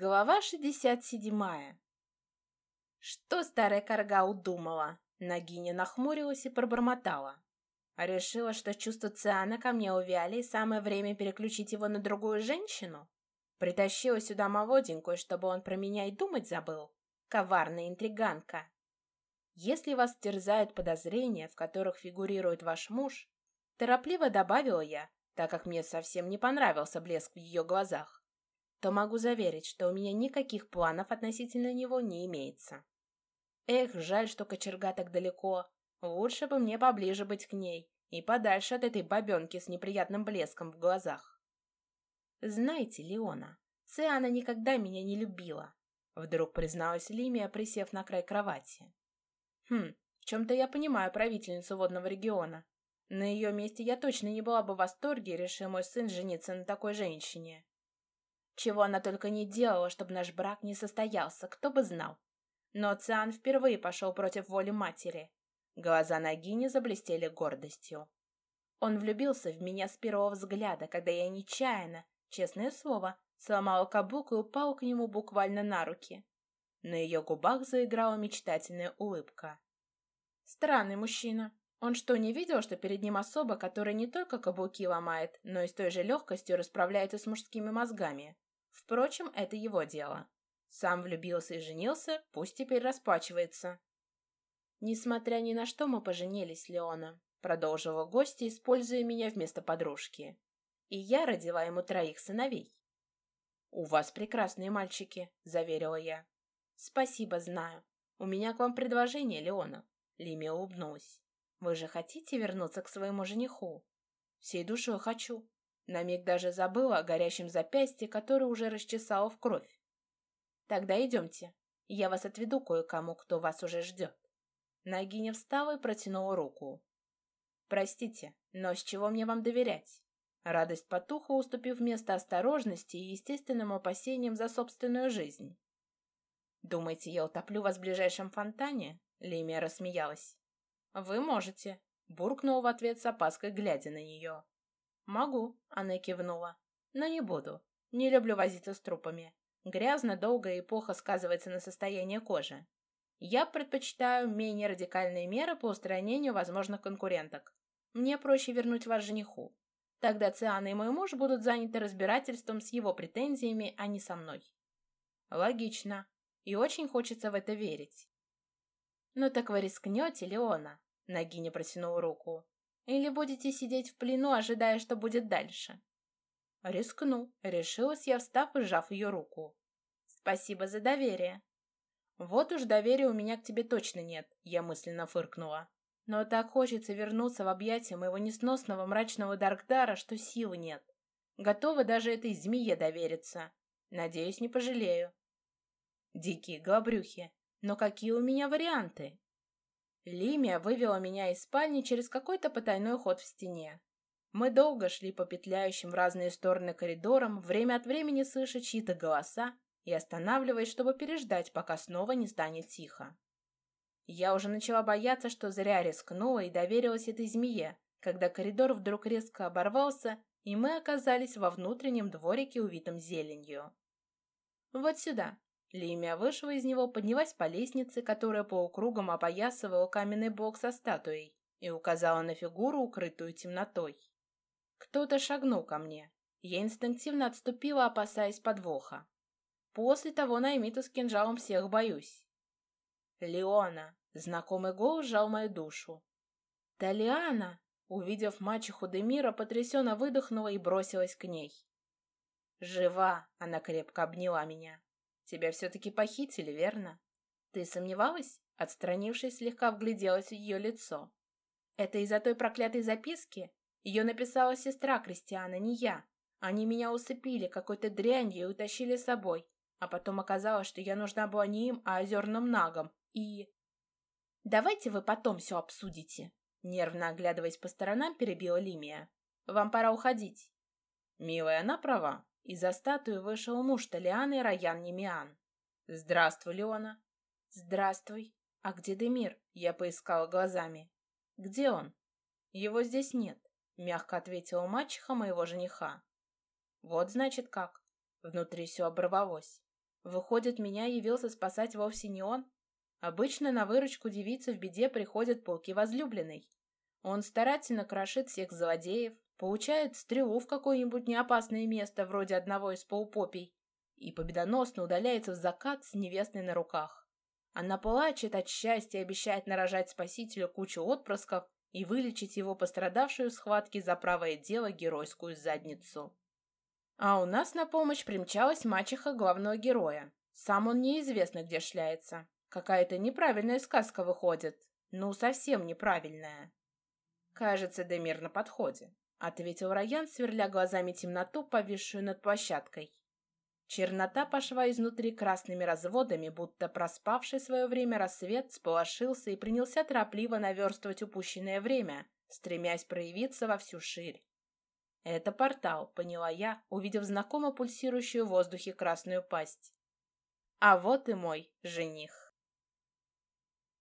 Глава шестьдесят седьмая. Что старая корга удумала? Нагиня нахмурилась и пробормотала. Решила, что чувства Циана ко мне увяли, и самое время переключить его на другую женщину? Притащила сюда молоденькую, чтобы он про меня и думать забыл? Коварная интриганка. Если вас терзают подозрения, в которых фигурирует ваш муж, торопливо добавила я, так как мне совсем не понравился блеск в ее глазах то могу заверить, что у меня никаких планов относительно него не имеется. Эх, жаль, что кочерга так далеко. Лучше бы мне поближе быть к ней и подальше от этой бабенки с неприятным блеском в глазах. Знаете, Леона, Циана никогда меня не любила, вдруг призналась Лимия, присев на край кровати. Хм, в чем-то я понимаю правительницу водного региона. На ее месте я точно не была бы в восторге, решил мой сын жениться на такой женщине. Чего она только не делала, чтобы наш брак не состоялся, кто бы знал. Но Циан впервые пошел против воли матери. Глаза Нагини заблестели гордостью. Он влюбился в меня с первого взгляда, когда я нечаянно, честное слово, сломала каблук и упал к нему буквально на руки. На ее губах заиграла мечтательная улыбка. Странный мужчина. Он что, не видел, что перед ним особа, которая не только каблуки ломает, но и с той же легкостью расправляется с мужскими мозгами? Впрочем, это его дело. Сам влюбился и женился, пусть теперь расплачивается. Несмотря ни на что, мы поженились, Леона, продолжила гостья, используя меня вместо подружки. И я родила ему троих сыновей. «У вас прекрасные мальчики», — заверила я. «Спасибо, знаю. У меня к вам предложение, Леона». Лимия улыбнулась. «Вы же хотите вернуться к своему жениху?» «Всей душой хочу. На миг даже забыла о горящем запястье, которое уже расчесало в кровь. «Тогда идемте. Я вас отведу кое-кому, кто вас уже ждет». Нагиня встала и протянула руку. «Простите, но с чего мне вам доверять?» Радость потухла, уступив место осторожности и естественным опасениям за собственную жизнь. «Думаете, я утоплю вас в ближайшем фонтане?» Лимия рассмеялась. «Вы можете», — буркнул в ответ с опаской, глядя на нее. «Могу», — она кивнула. «Но не буду. Не люблю возиться с трупами. Грязно, долго и плохо сказывается на состоянии кожи. Я предпочитаю менее радикальные меры по устранению возможных конкуренток. Мне проще вернуть вас жениху. Тогда Циана и мой муж будут заняты разбирательством с его претензиями, а не со мной». «Логично. И очень хочется в это верить». «Ну так вы рискнете, Леона?» Нагиня протянула руку. Или будете сидеть в плену, ожидая, что будет дальше?» «Рискну», — решилась я, встав и сжав ее руку. «Спасибо за доверие». «Вот уж доверия у меня к тебе точно нет», — я мысленно фыркнула. «Но так хочется вернуться в объятия моего несносного мрачного Даркдара, что сил нет. Готова даже этой змее довериться. Надеюсь, не пожалею». «Дикие глобрюхи, но какие у меня варианты?» Лимия вывела меня из спальни через какой-то потайной ход в стене. Мы долго шли по петляющим в разные стороны коридорам, время от времени слыша чьи-то голоса и останавливаясь, чтобы переждать, пока снова не станет тихо. Я уже начала бояться, что зря рискнула и доверилась этой змее, когда коридор вдруг резко оборвался, и мы оказались во внутреннем дворике, увитом зеленью. «Вот сюда», Лимия вышла из него, поднялась по лестнице, которая полукругом опоясывала каменный блок со статуей, и указала на фигуру, укрытую темнотой. Кто-то шагнул ко мне. Я инстинктивно отступила, опасаясь подвоха. После того Наймита с кинжалом всех боюсь. Леона. Знакомый голос сжал мою душу. Талиана, увидев мачеху Демира, потрясенно выдохнула и бросилась к ней. Жива, она крепко обняла меня. Тебя все-таки похитили, верно? Ты сомневалась? Отстранившись, слегка вгляделась в ее лицо. Это из-за той проклятой записки? Ее написала сестра Кристиана, не я. Они меня усыпили какой-то дрянью и утащили с собой. А потом оказалось, что я нужна была не им, а озерным нагам. И... «Давайте вы потом все обсудите», — нервно оглядываясь по сторонам, перебила Лимия. «Вам пора уходить». «Милая, она права. Из-за статуи вышел муж Талианы Раян Немиан. «Здравствуй, Леона!» «Здравствуй! А где Демир?» Я поискала глазами. «Где он?» «Его здесь нет», — мягко ответила мачеха моего жениха. «Вот значит как». Внутри все оборвалось. Выходит, меня явился спасать вовсе не он? Обычно на выручку девицы в беде приходят полки возлюбленной. Он старательно крошит всех злодеев, получает стрелу в какое-нибудь неопасное место, вроде одного из полупопий, и победоносно удаляется в закат с невестой на руках. Она плачет от счастья и обещает нарожать спасителю кучу отпрысков и вылечить его пострадавшую в схватке за правое дело геройскую задницу. А у нас на помощь примчалась мачеха главного героя. Сам он неизвестно где шляется. Какая-то неправильная сказка выходит. Ну, совсем неправильная. Кажется, Демир на подходе, ответил Раян, сверля глазами темноту, повисшую над площадкой. Чернота пошла изнутри красными разводами, будто проспавший свое время рассвет сполошился и принялся торопливо наверстывать упущенное время, стремясь проявиться во всю ширь. «Это портал», — поняла я, увидев знакомо пульсирующую в воздухе красную пасть. «А вот и мой жених».